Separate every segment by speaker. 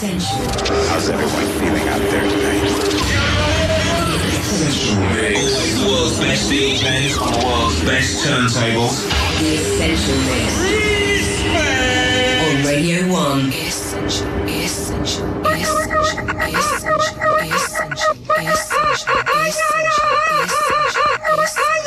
Speaker 1: Essential.
Speaker 2: How's everyone feeling out there tonight?
Speaker 3: Essential Mix. The world's best DJs on the world's best turntables.
Speaker 1: The Essential Mix. On Radio 1.
Speaker 4: Essential, essential, essential, essential, essential, essential, essential,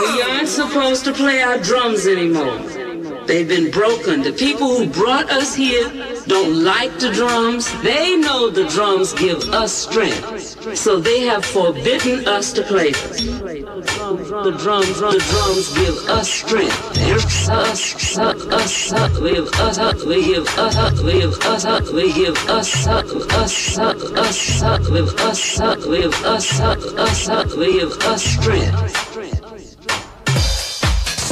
Speaker 5: We aren't supposed to play our drums anymore. They've been broken. The people who brought us here don't like the drums. They know the drums give us strength. So they have forbidden us to play them. The drums, the drums give us strength. Us, us, us, us, we give us, us, we give us, us, we give us, us, we give us, us, us, us, us, we give us, us, we give us, us, us, we give us strength.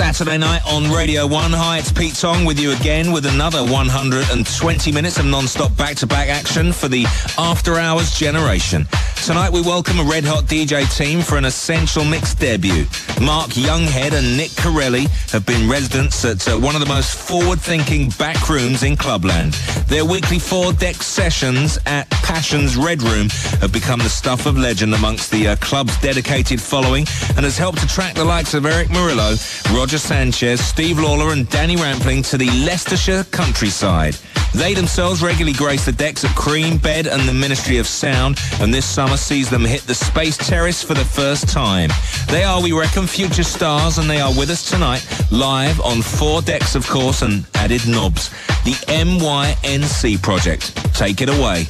Speaker 3: Saturday night on Radio 1. Hi, it's Pete Tong with you again with another 120 minutes of non-stop back-to-back action for the After Hours generation. Tonight we welcome a red hot DJ team for an essential mix debut. Mark Younghead and Nick Corelli have been residents at uh, one of the most forward-thinking back rooms in Clubland. Their weekly four-deck sessions at Passion's Red Room have become the stuff of legend amongst the uh, club's dedicated following and has helped attract the likes of Erick Morillo, Roger Sanchez, Steve Lawler and Danny Rampling to the Leicestershire countryside. They themselves regularly grace the decks at Cream, Bed and the Ministry of Sound, and this summer sees them hit the Space Terrace for the first time. They are, we reckon, future stars, and they are with us tonight, live on four decks, of course, and added knobs. The MYNC project. Take it away.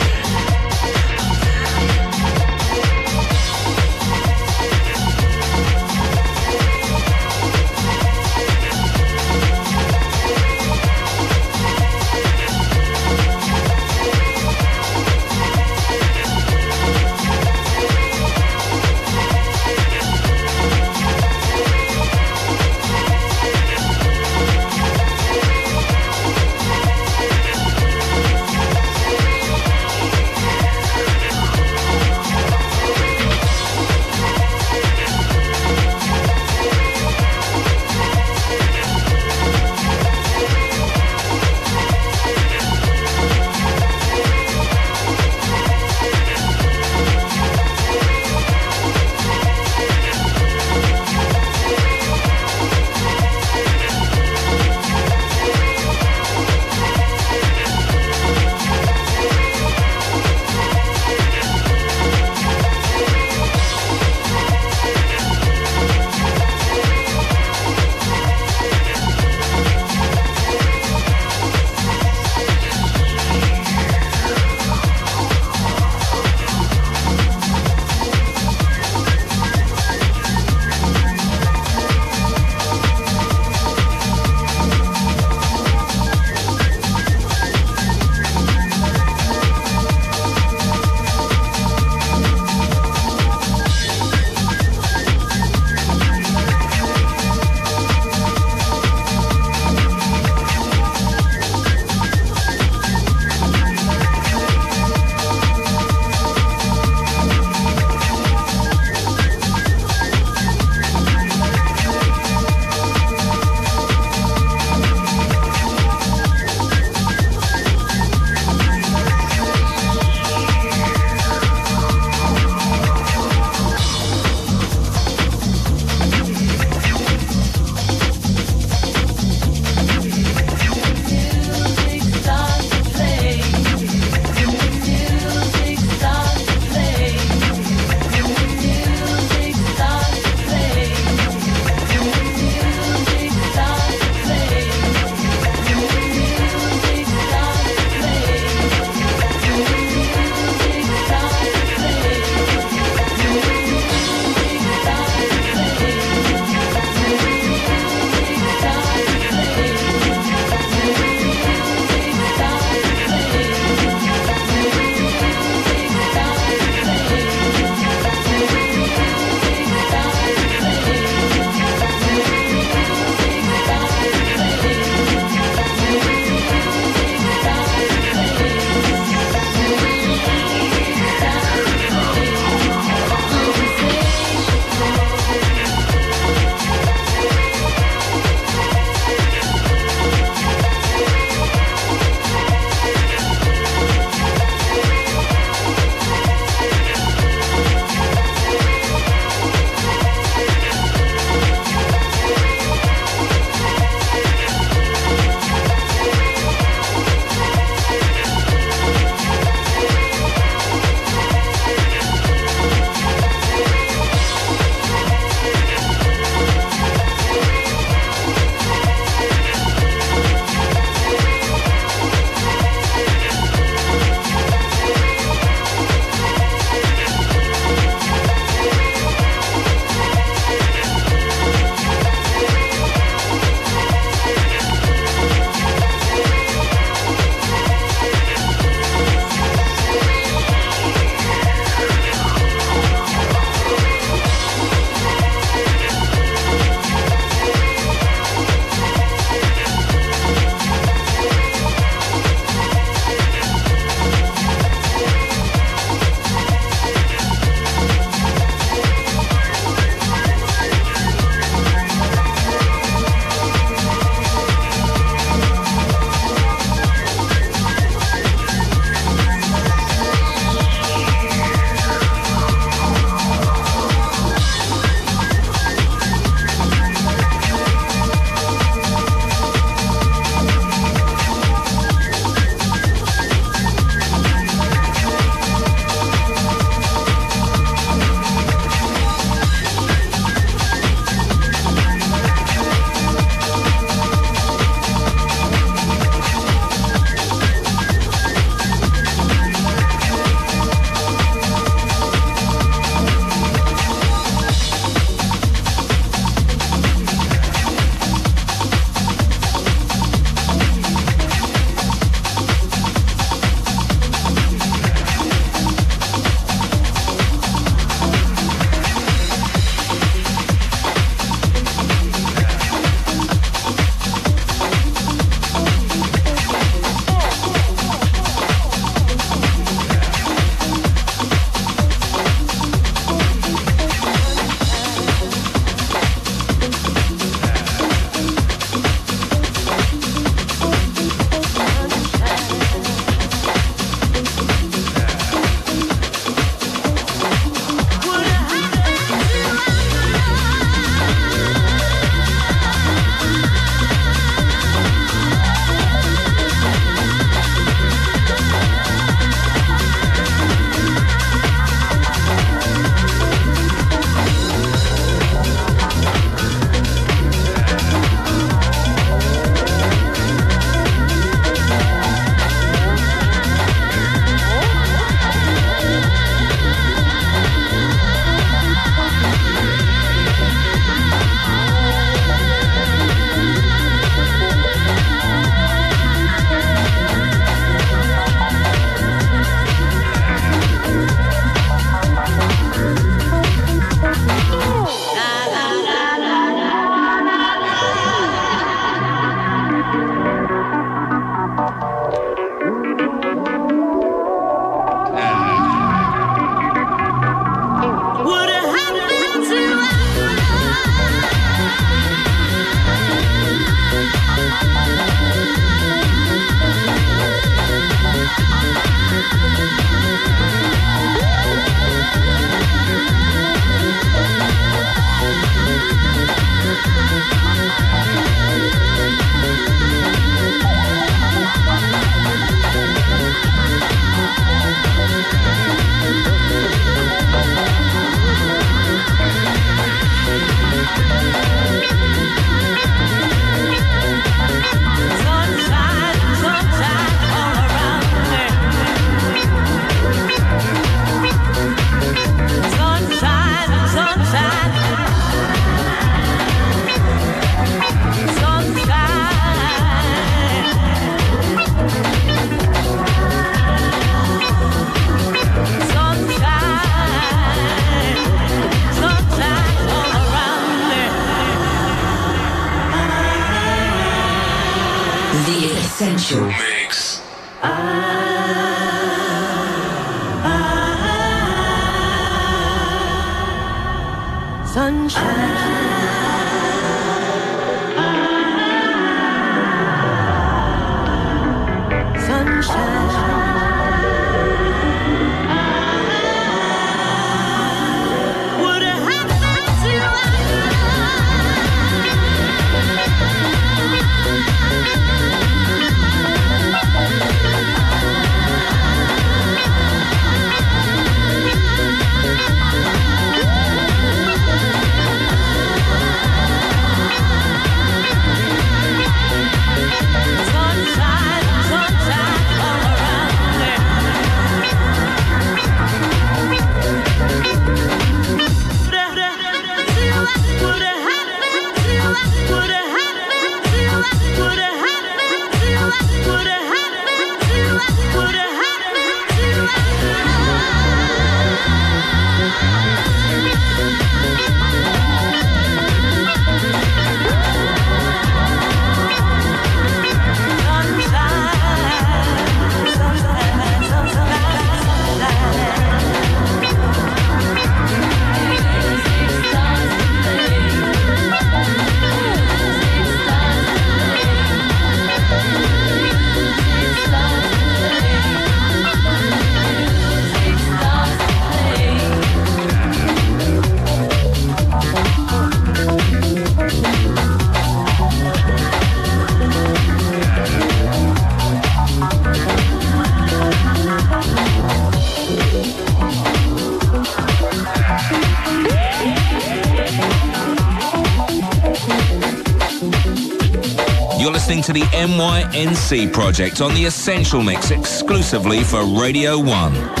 Speaker 6: To the
Speaker 3: MYNC project on the Essential Mix exclusively for Radio 1.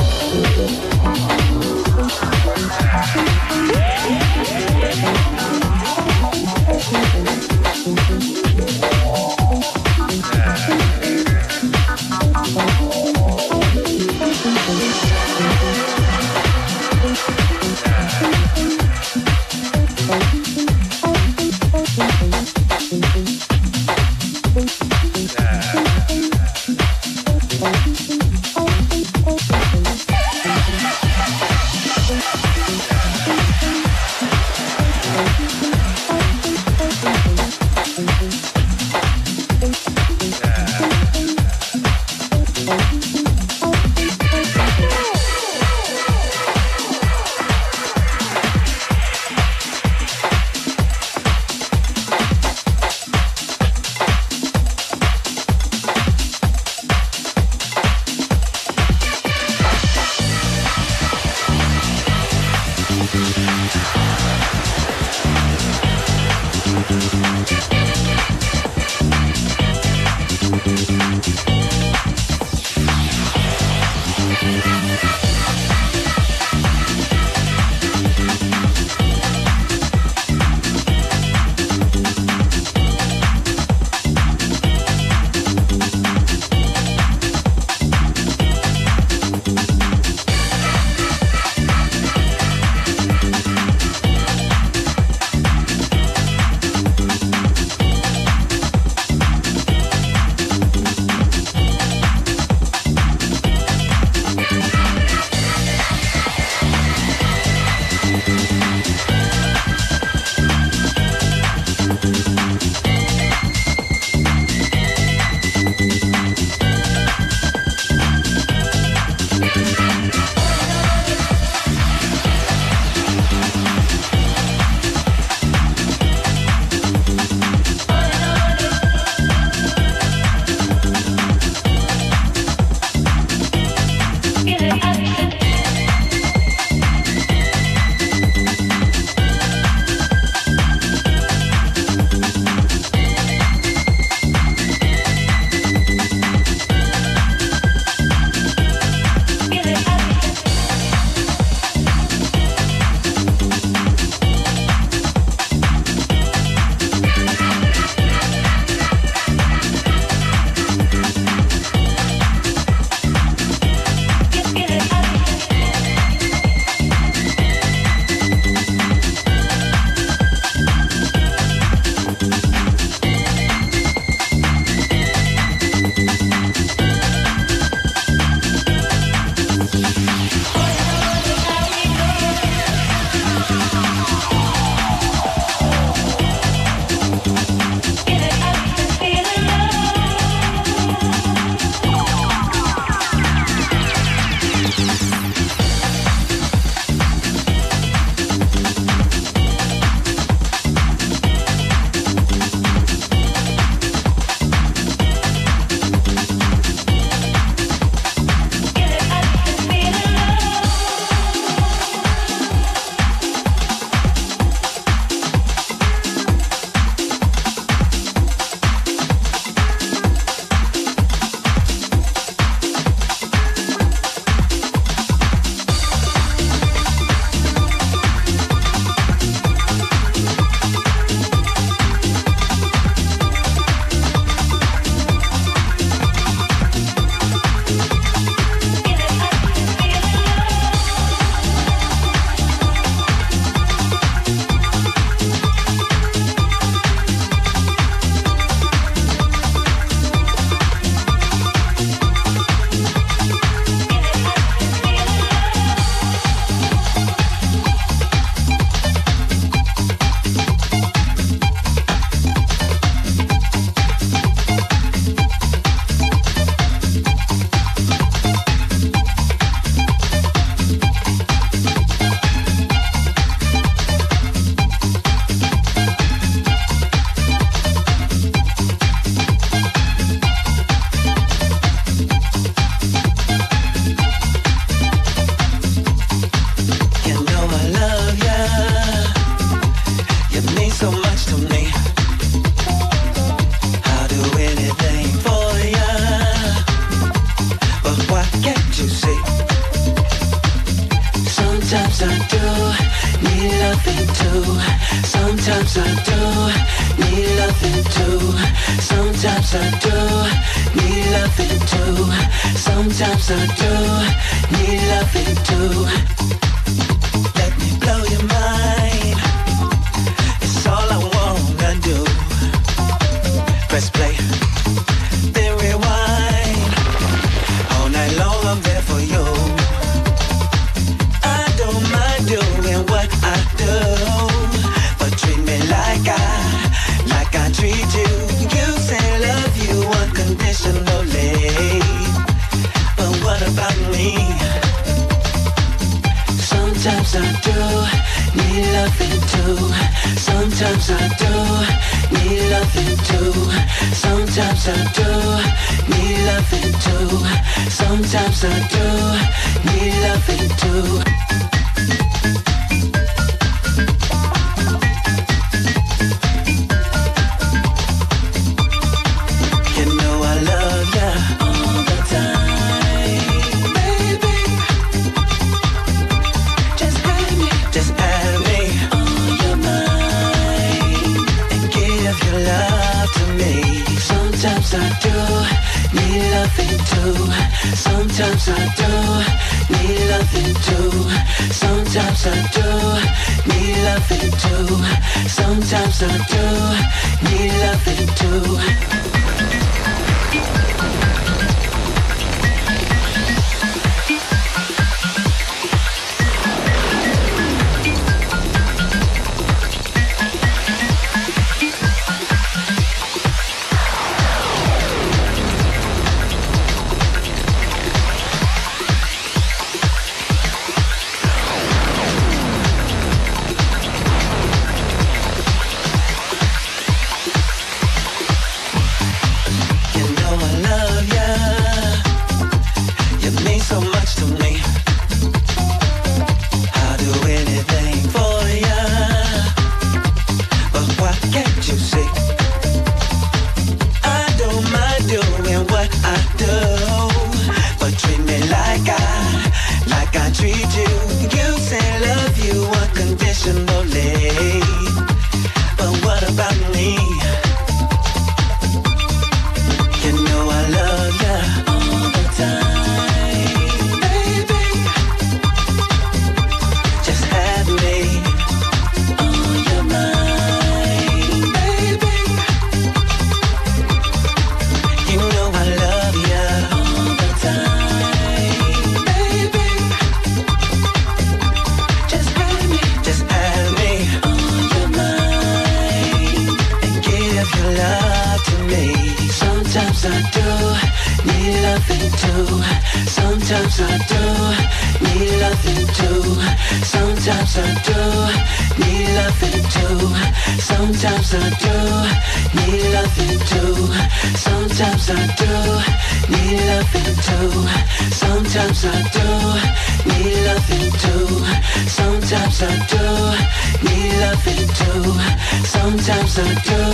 Speaker 7: closer to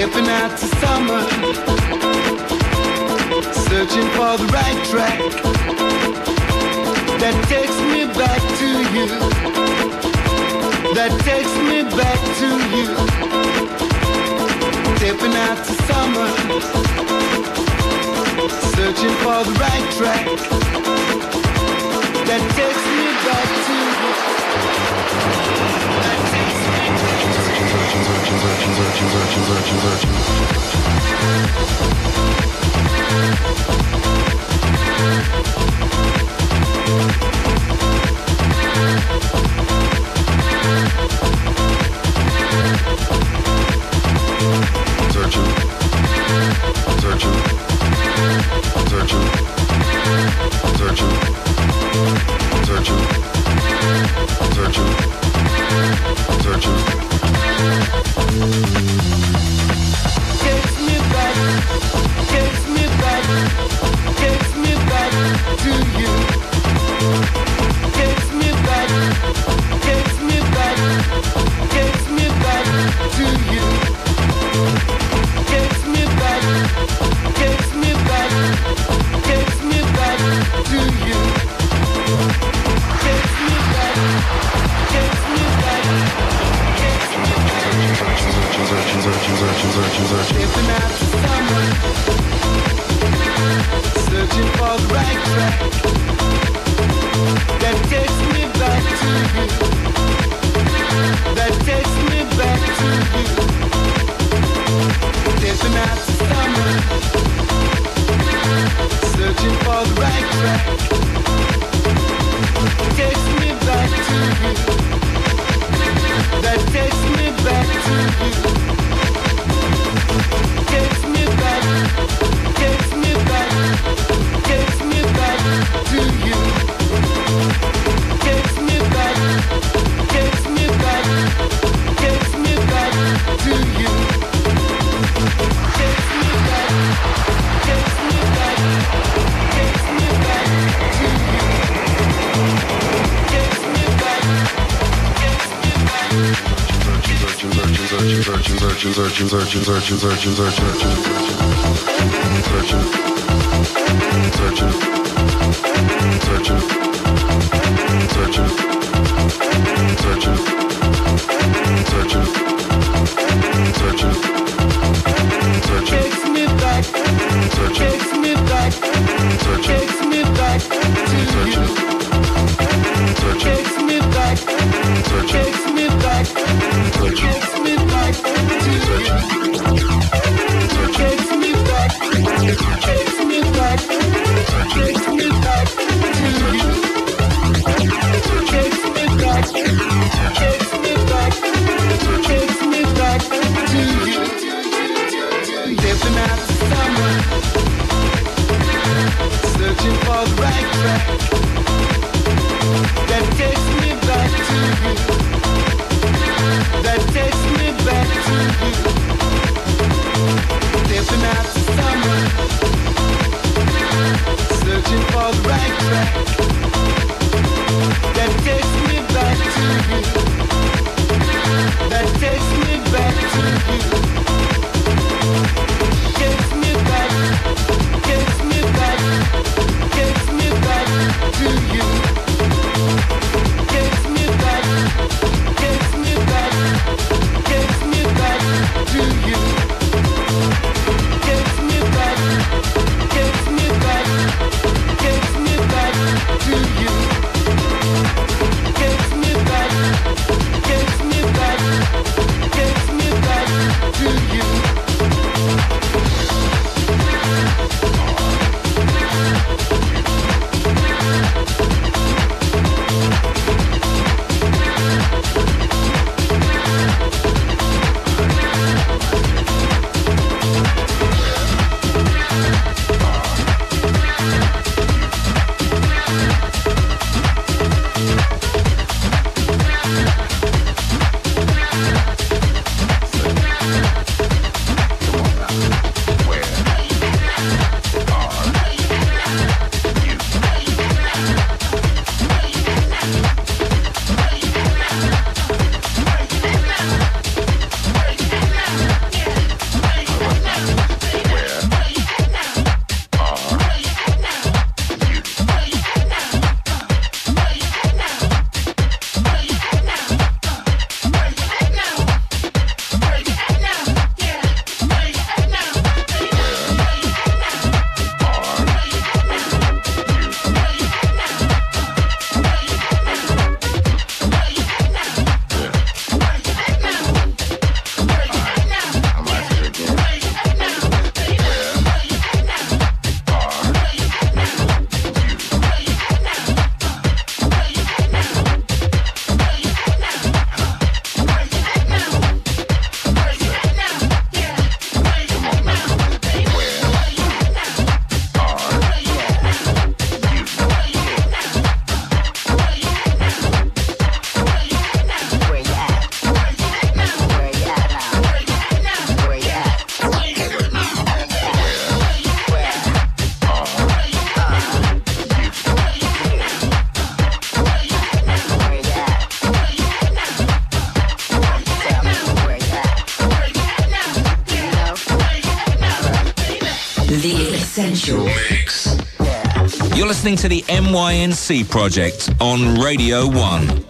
Speaker 8: stepping out to summer, searching for the right track. That takes me back to you, that takes me back to you. Stepping out to summer, searching for the right track. That takes me back to you.
Speaker 9: Searching. Searching. Searching.
Speaker 8: Thank you.
Speaker 9: searching, searching, searching.
Speaker 8: If I'm after someone, searching for the right track that takes me back to you, that takes me back to you. If I'm after someone, searching for the right track. searching, searching, searching, searching,
Speaker 10: searching, searching, searching,
Speaker 11: searching. listening to the MYNC Project on Radio 1.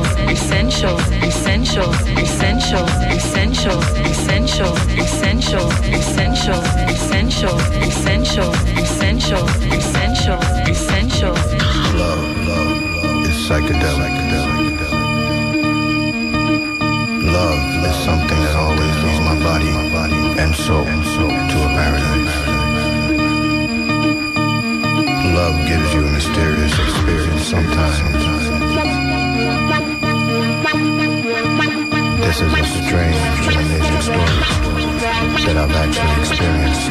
Speaker 12: essential, essential, essential, essential, essential, essential, essential, essential, essential, essential, essential, essential, essential.
Speaker 13: Love, love is psychedelic. Love is something that always leads my body and soul to a paradise. Love gives you a mysterious experience sometimes. This is a strange and amazing story that I've actually experienced.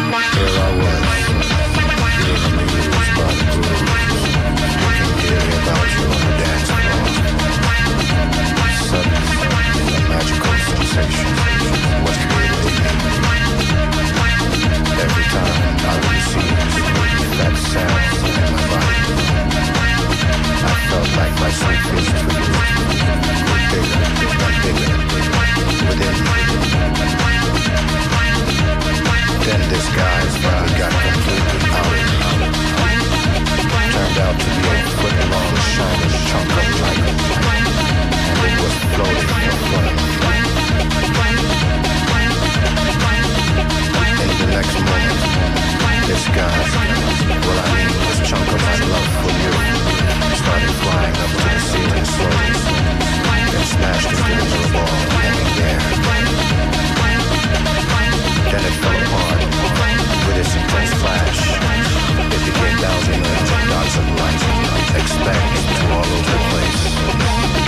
Speaker 13: Here I was, being amused by the groove, thinking dearly about you on the dance floor. Suddenly, a magical sensation was created in me. Every time I received that sound in my body, felt like my. Then this guy's finally got completely out. Turned out to be a foot-long shining chunk of light, and it was floating in front of me. In the next moment, this guy, well I mean this chunk of my love for you, started flying up to the ceiling slowly, and smashed into the little ball hanging there. Then it fell apart with its intense flash. It became thousand millions of dots of light, expanding to all over the place,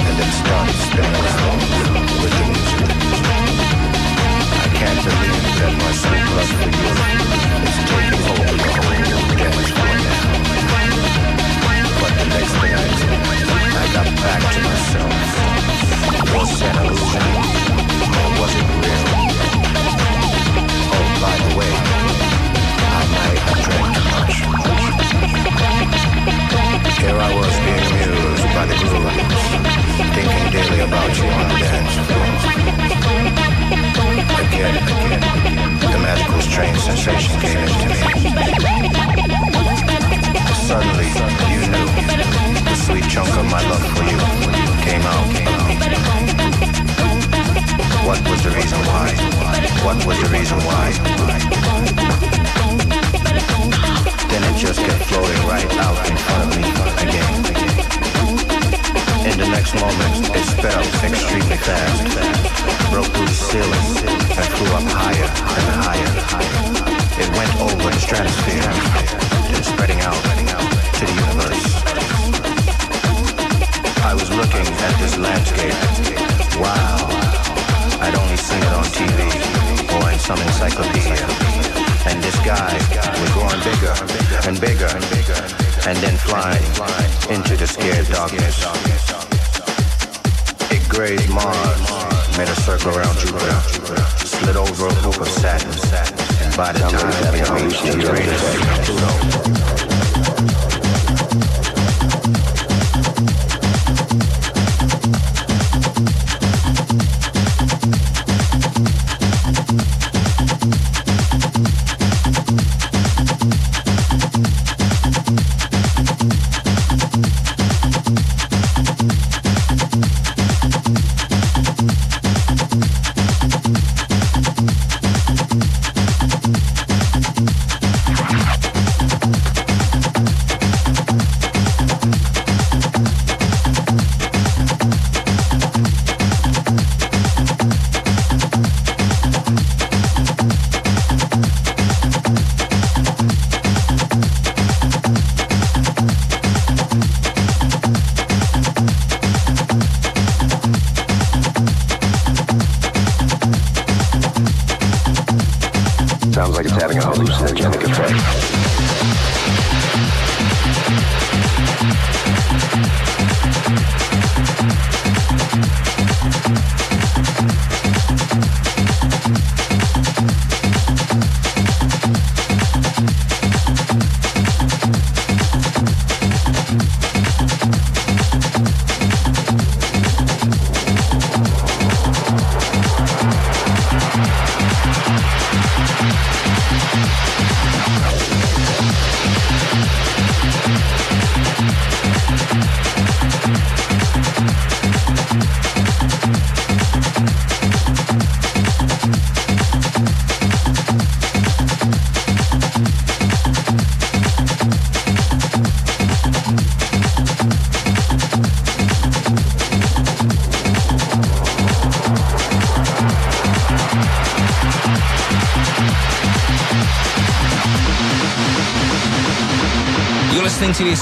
Speaker 13: and then started spinning around with the music.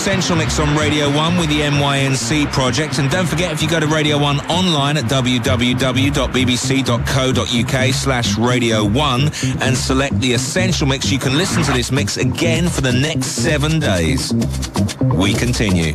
Speaker 3: Essential Mix on Radio 1 with the MYNC project. And don't forget, if you go to Radio 1 online at www.bbc.co.uk slash Radio 1 and select the Essential Mix, you can listen to this mix again for the next seven days. We continue.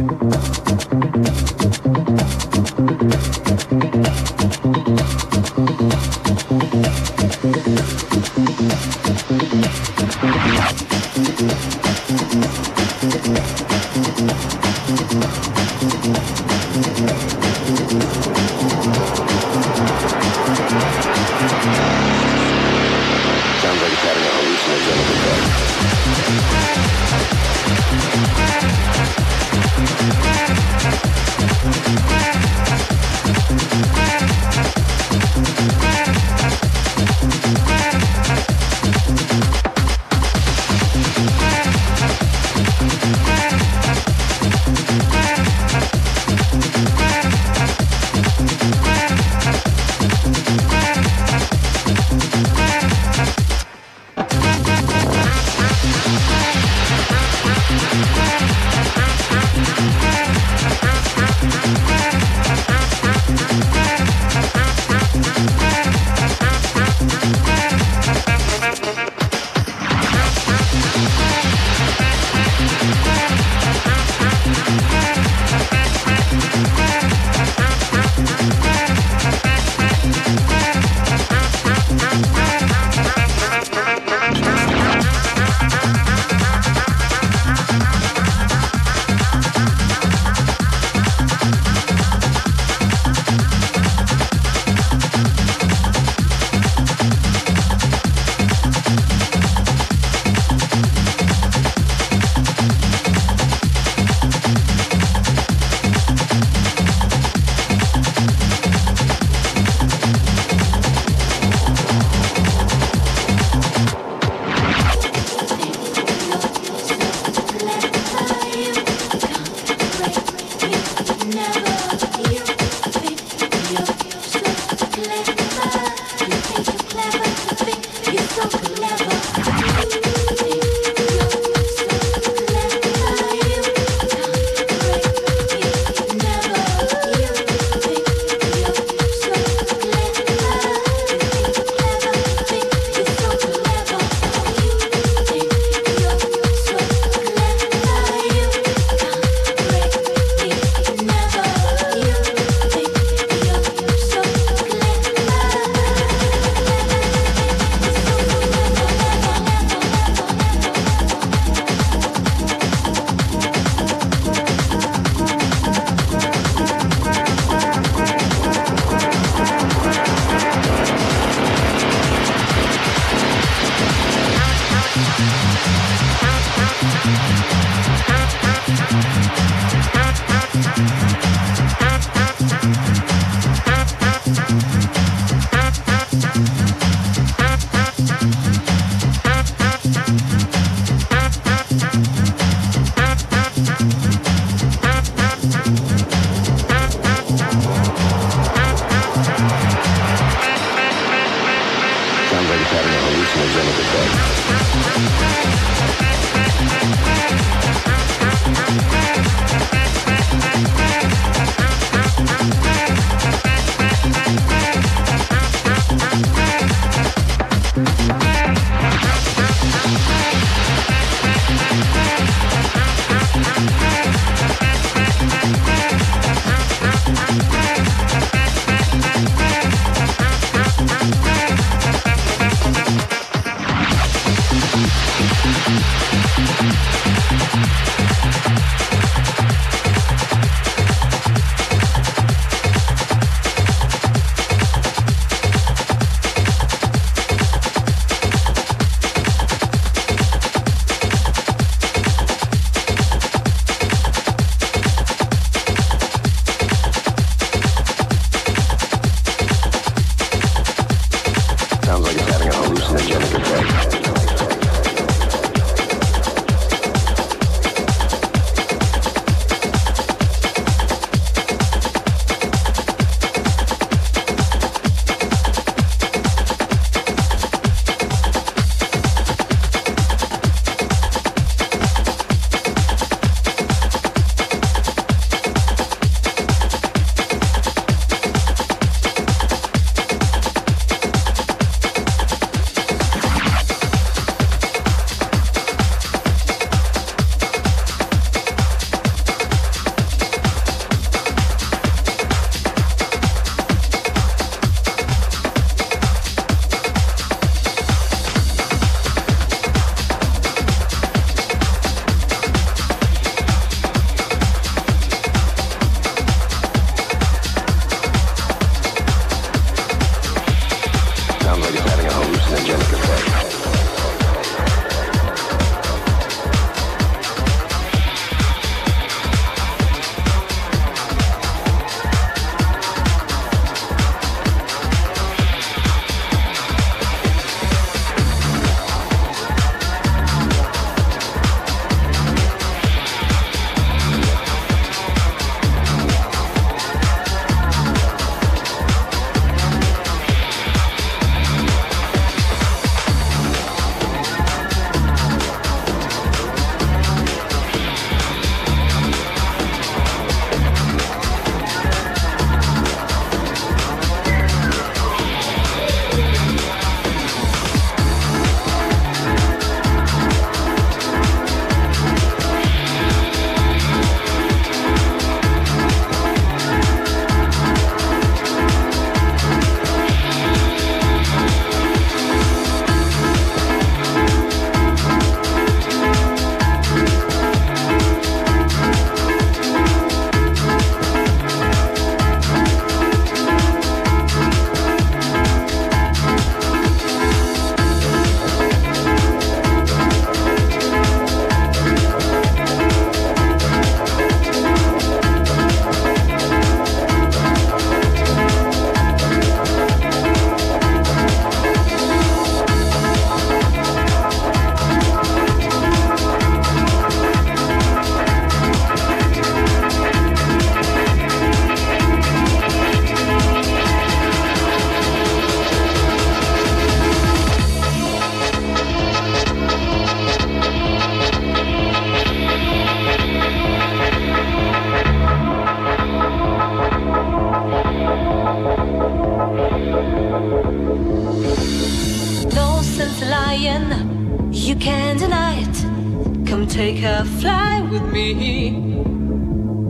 Speaker 12: innocence lying, you can't deny it. Come take a flight with me.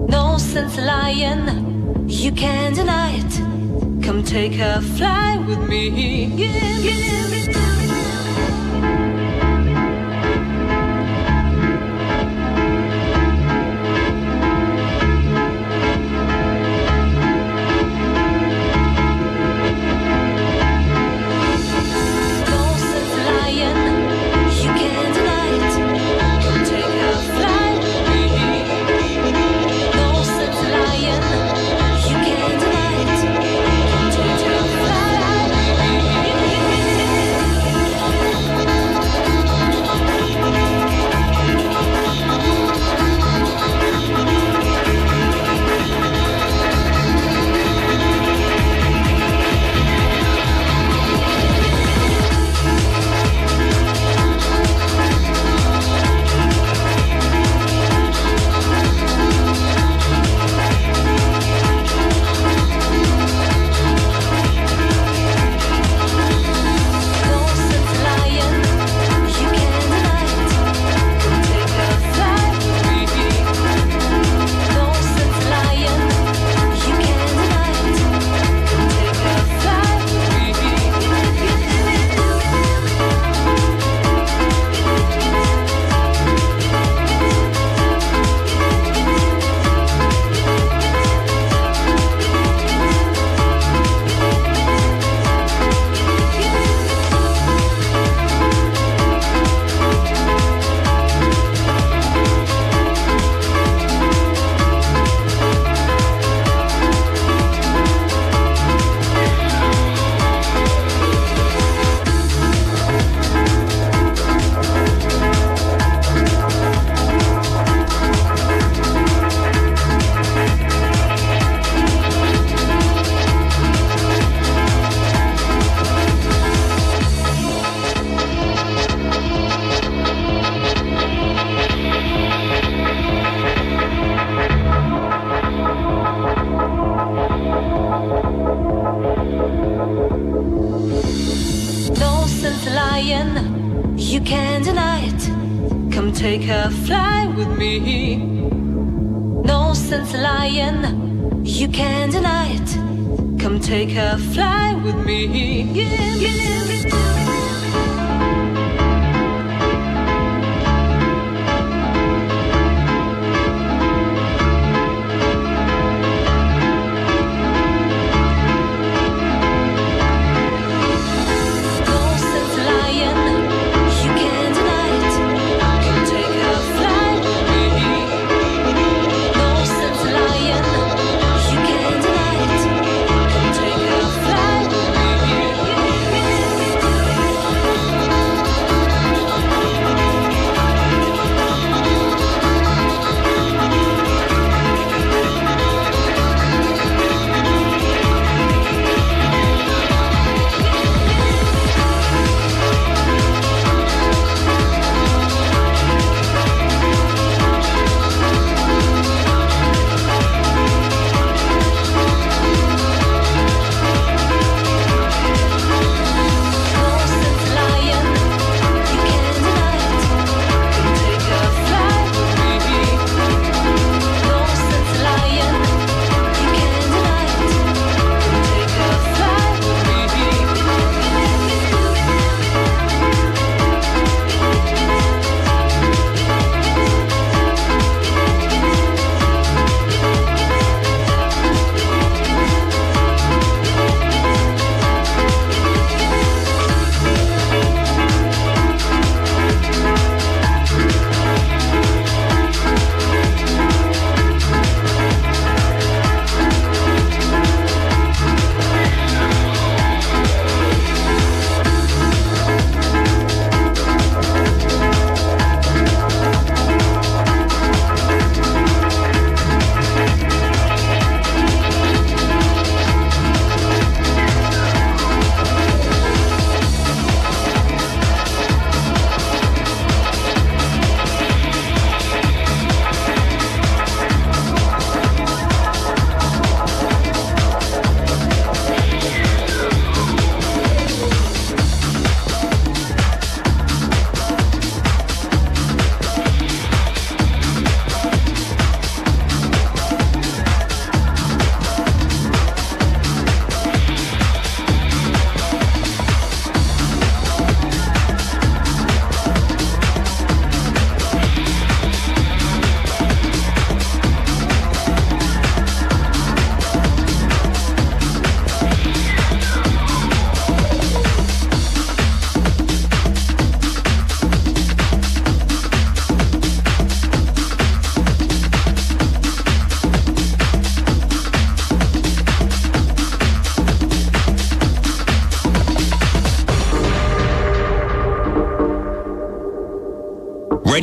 Speaker 12: No sense lying, you can't deny it. Come take a flight with me.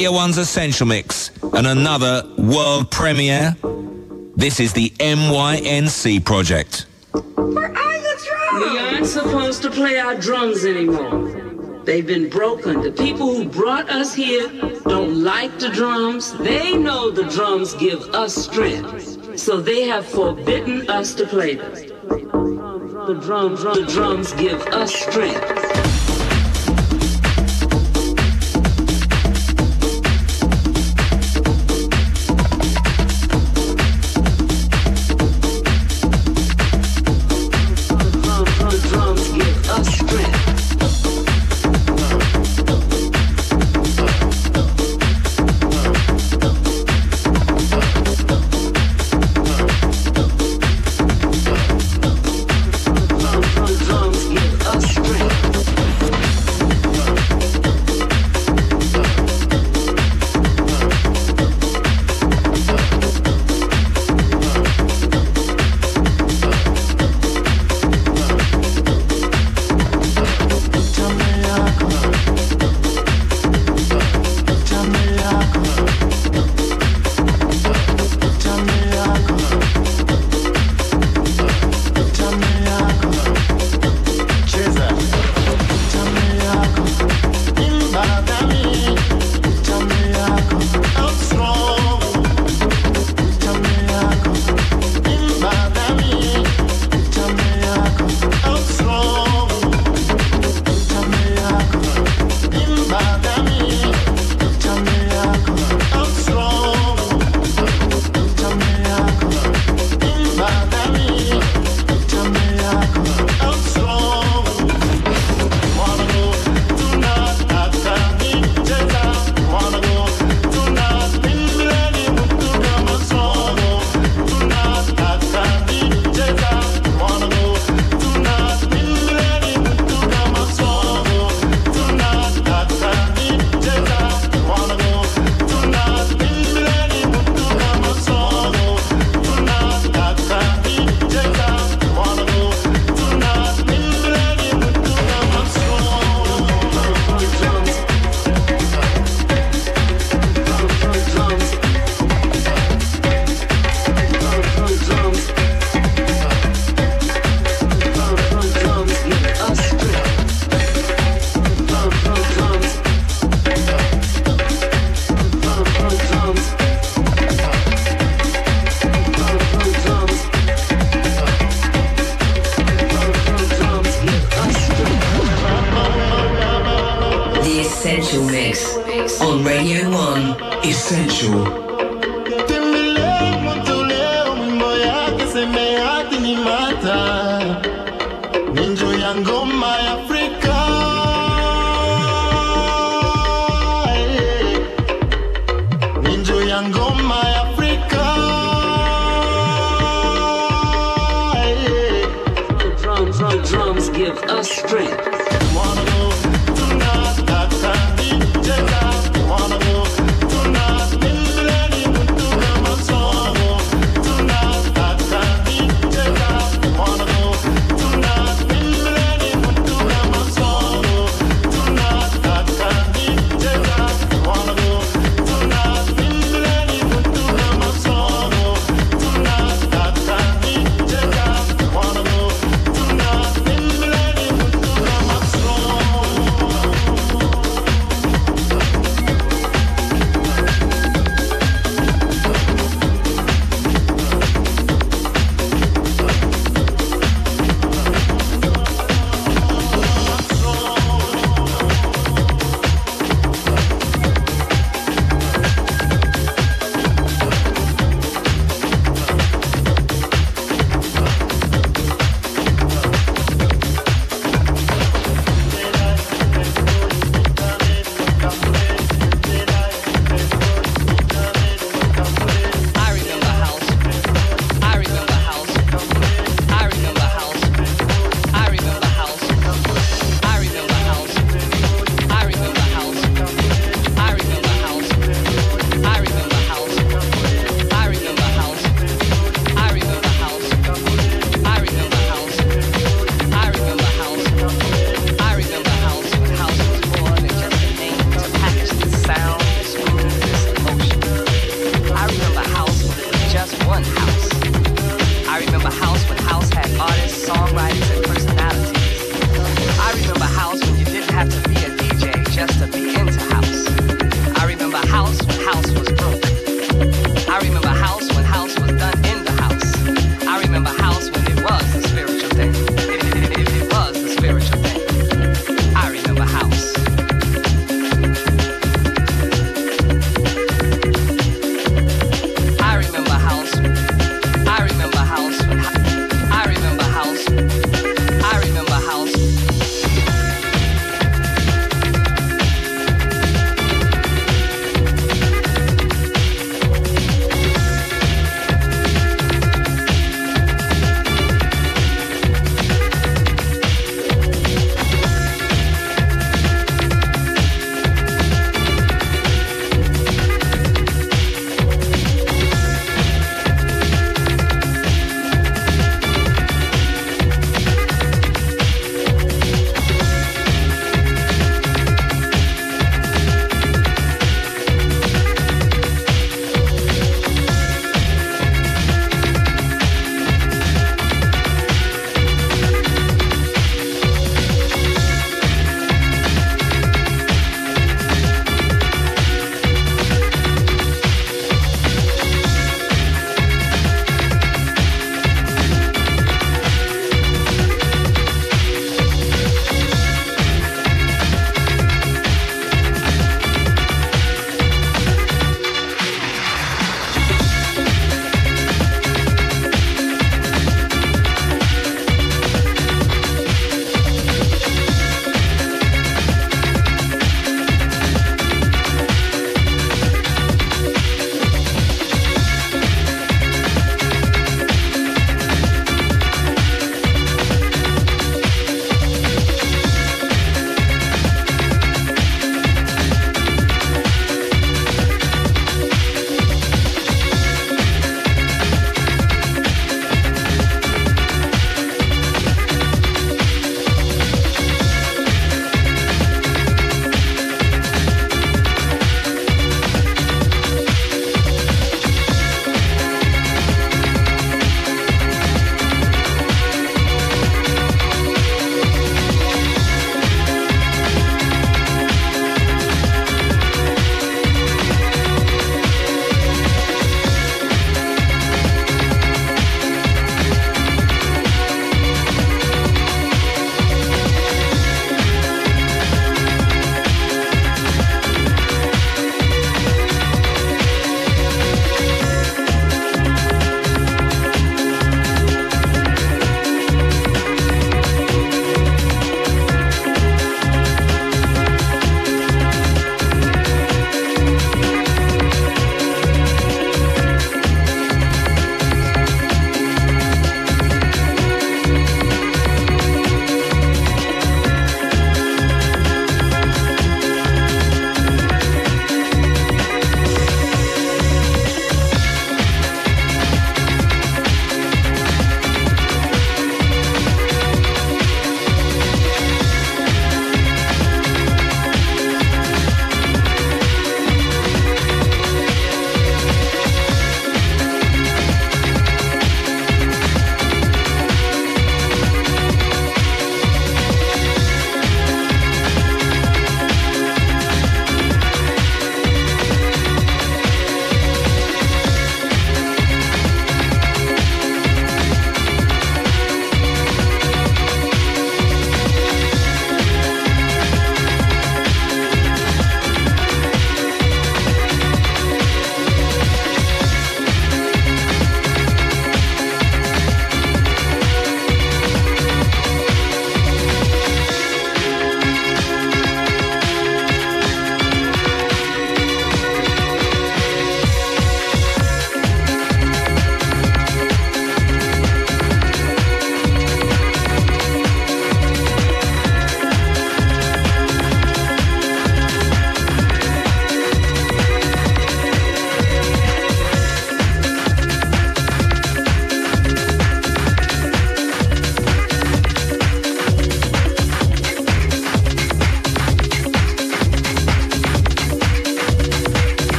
Speaker 3: Radio 1's Essential Mix and another world premiere. This is the MYNC project.
Speaker 14: We aren't supposed to play our drums anymore. They've been broken. The people who brought us here don't like the drums. They know the drums give us strength. So they have forbidden us to play them. The drums, the drums give us strength.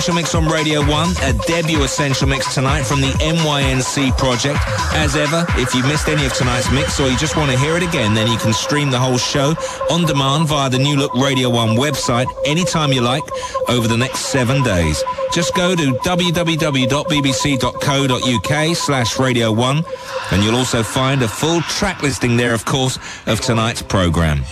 Speaker 3: Essential Mix on Radio 1, a debut Essential Mix tonight from the MYNC project. As ever, if you missed any of tonight's mix or you just want to hear it again, then you can stream the whole show on demand via the New Look Radio 1 website anytime you like over the next seven days. Just go to www.bbc.co.uk slash Radio 1 and you'll also find a full track listing there, of course, of tonight's programme.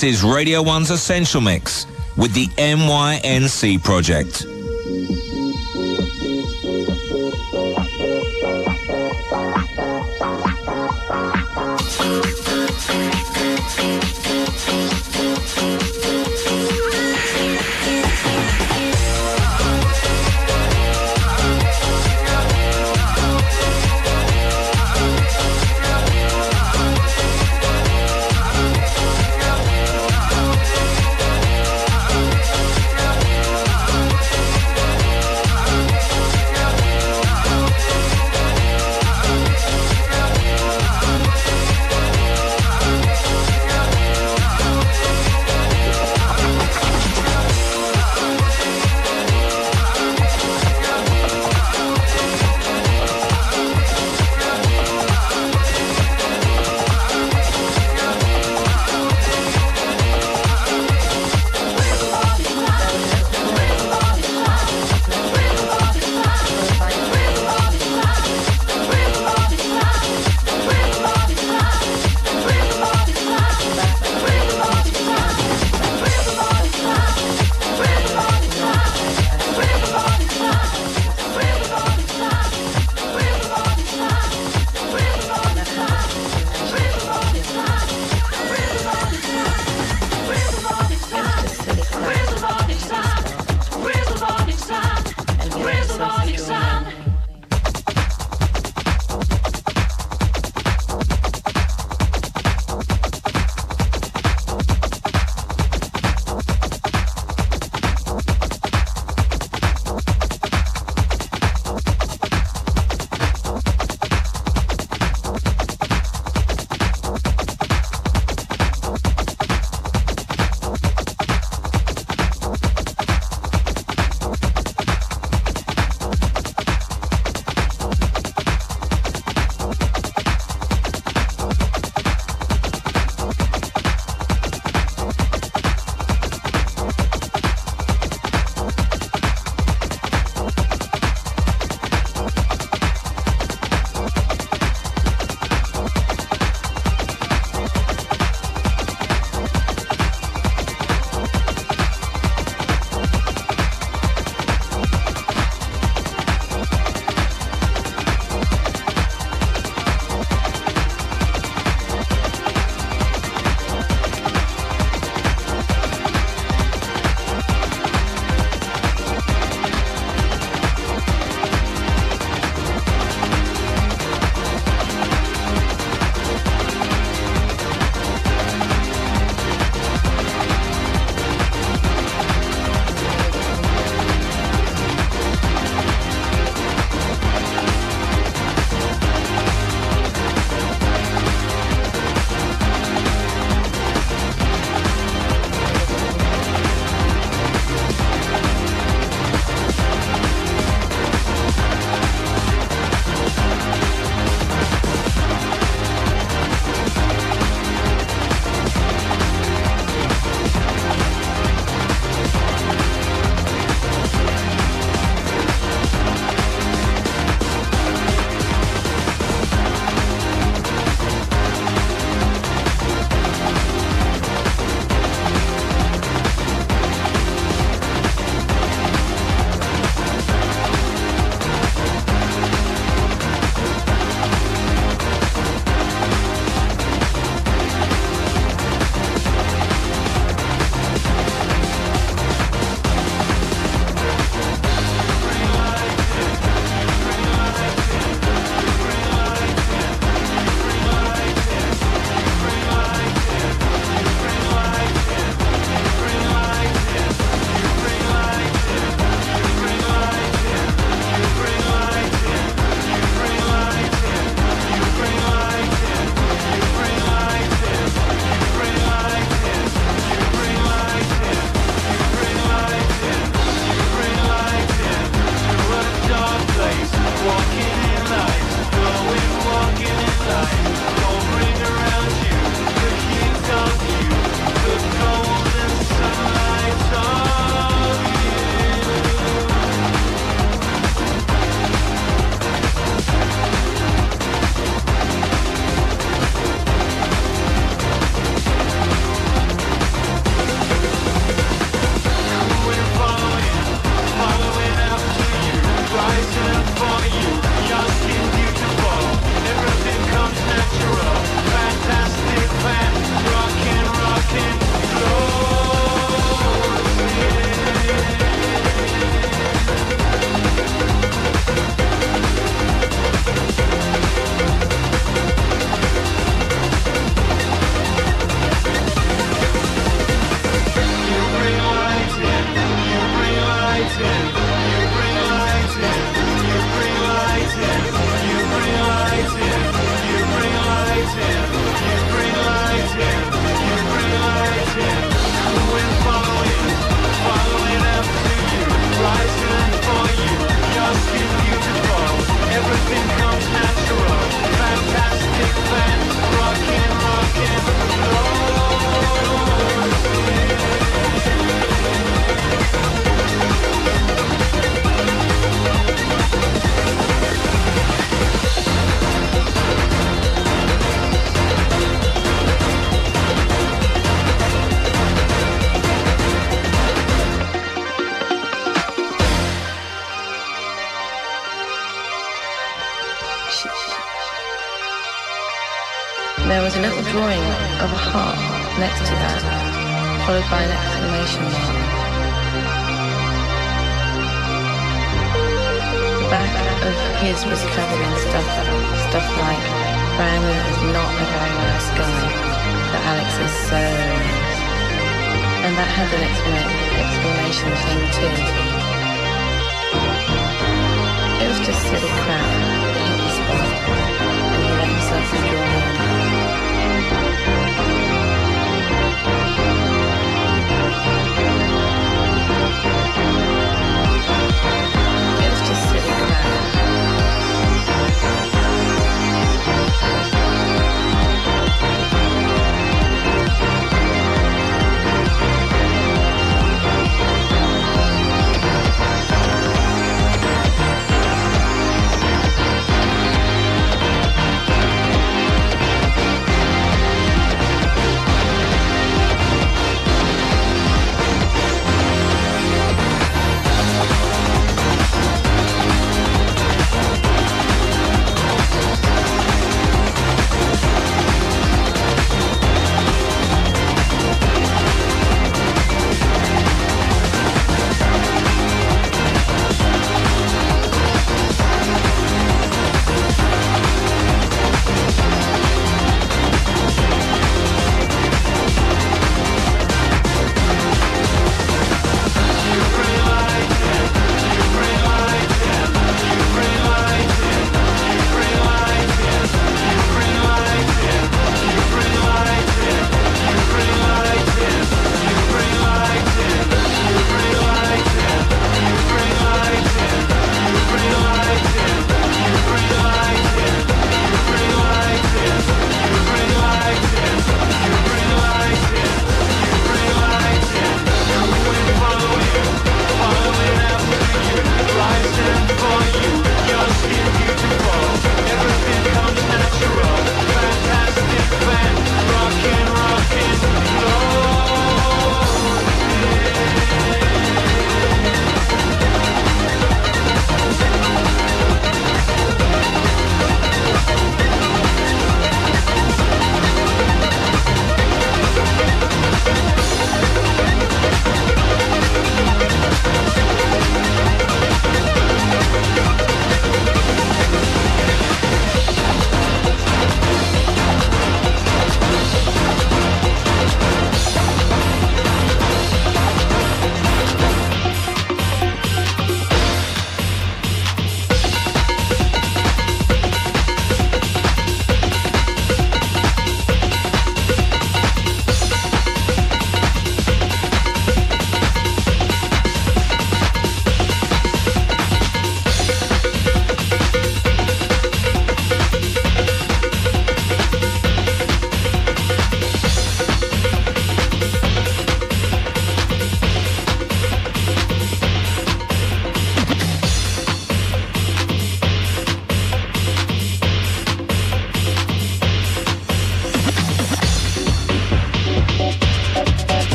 Speaker 3: This is Radio 1's Essential Mix with the MYNC project.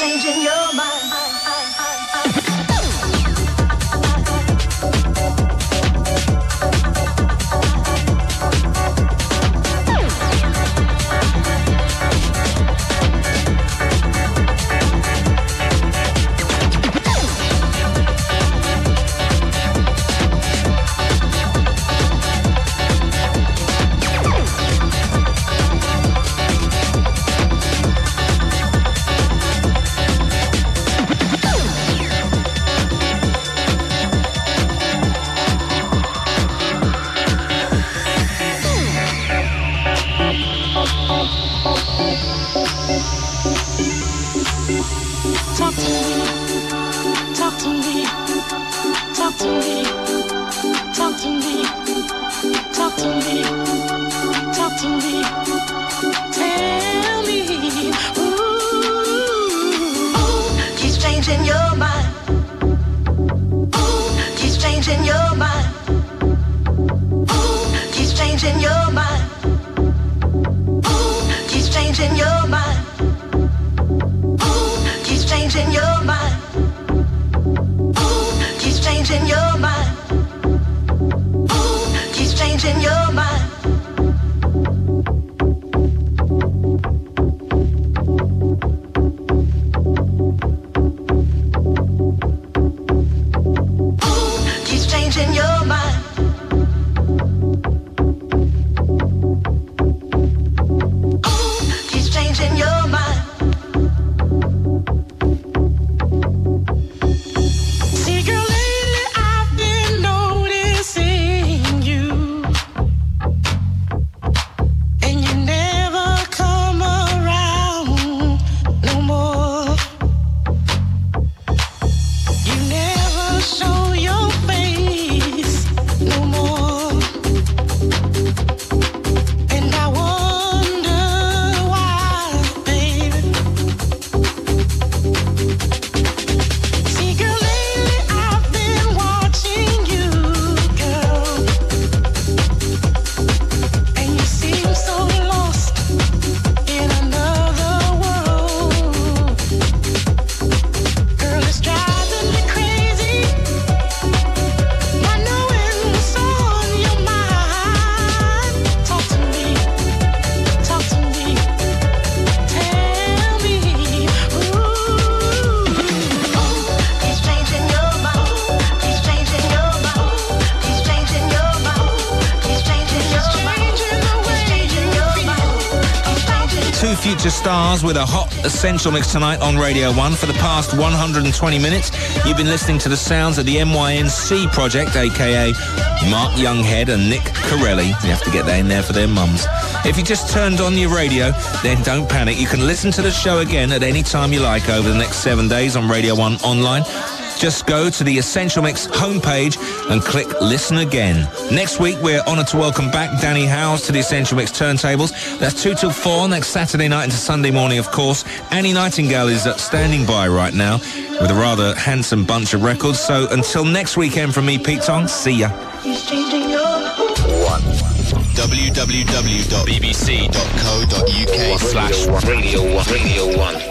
Speaker 15: changing your mind.
Speaker 3: Stars with a hot essential mix tonight on Radio 1. For the past 120 minutes, you've been listening to the sounds of the MYNC project, aka Mark Younghead and Nick Corelli. You have to get that in there for their mums. If you just turned on your radio, then don't panic. You can listen to the show again at any time you like over the next seven days on Radio 1 online. Just go to the Essential Mix homepage and click Listen Again. Next week, we're honoured to welcome back Danny Howells to the Essential Mix turntables. That's 2 till 4 next Saturday night into Sunday morning, of course. Annie Nightingale is uh, standing by right now with a rather handsome bunch of records. So until next weekend from me, Pete Tong, see ya.
Speaker 16: He's changing your
Speaker 17: One. www.bbc.co.uk slash
Speaker 3: Radio 1. Radio 1.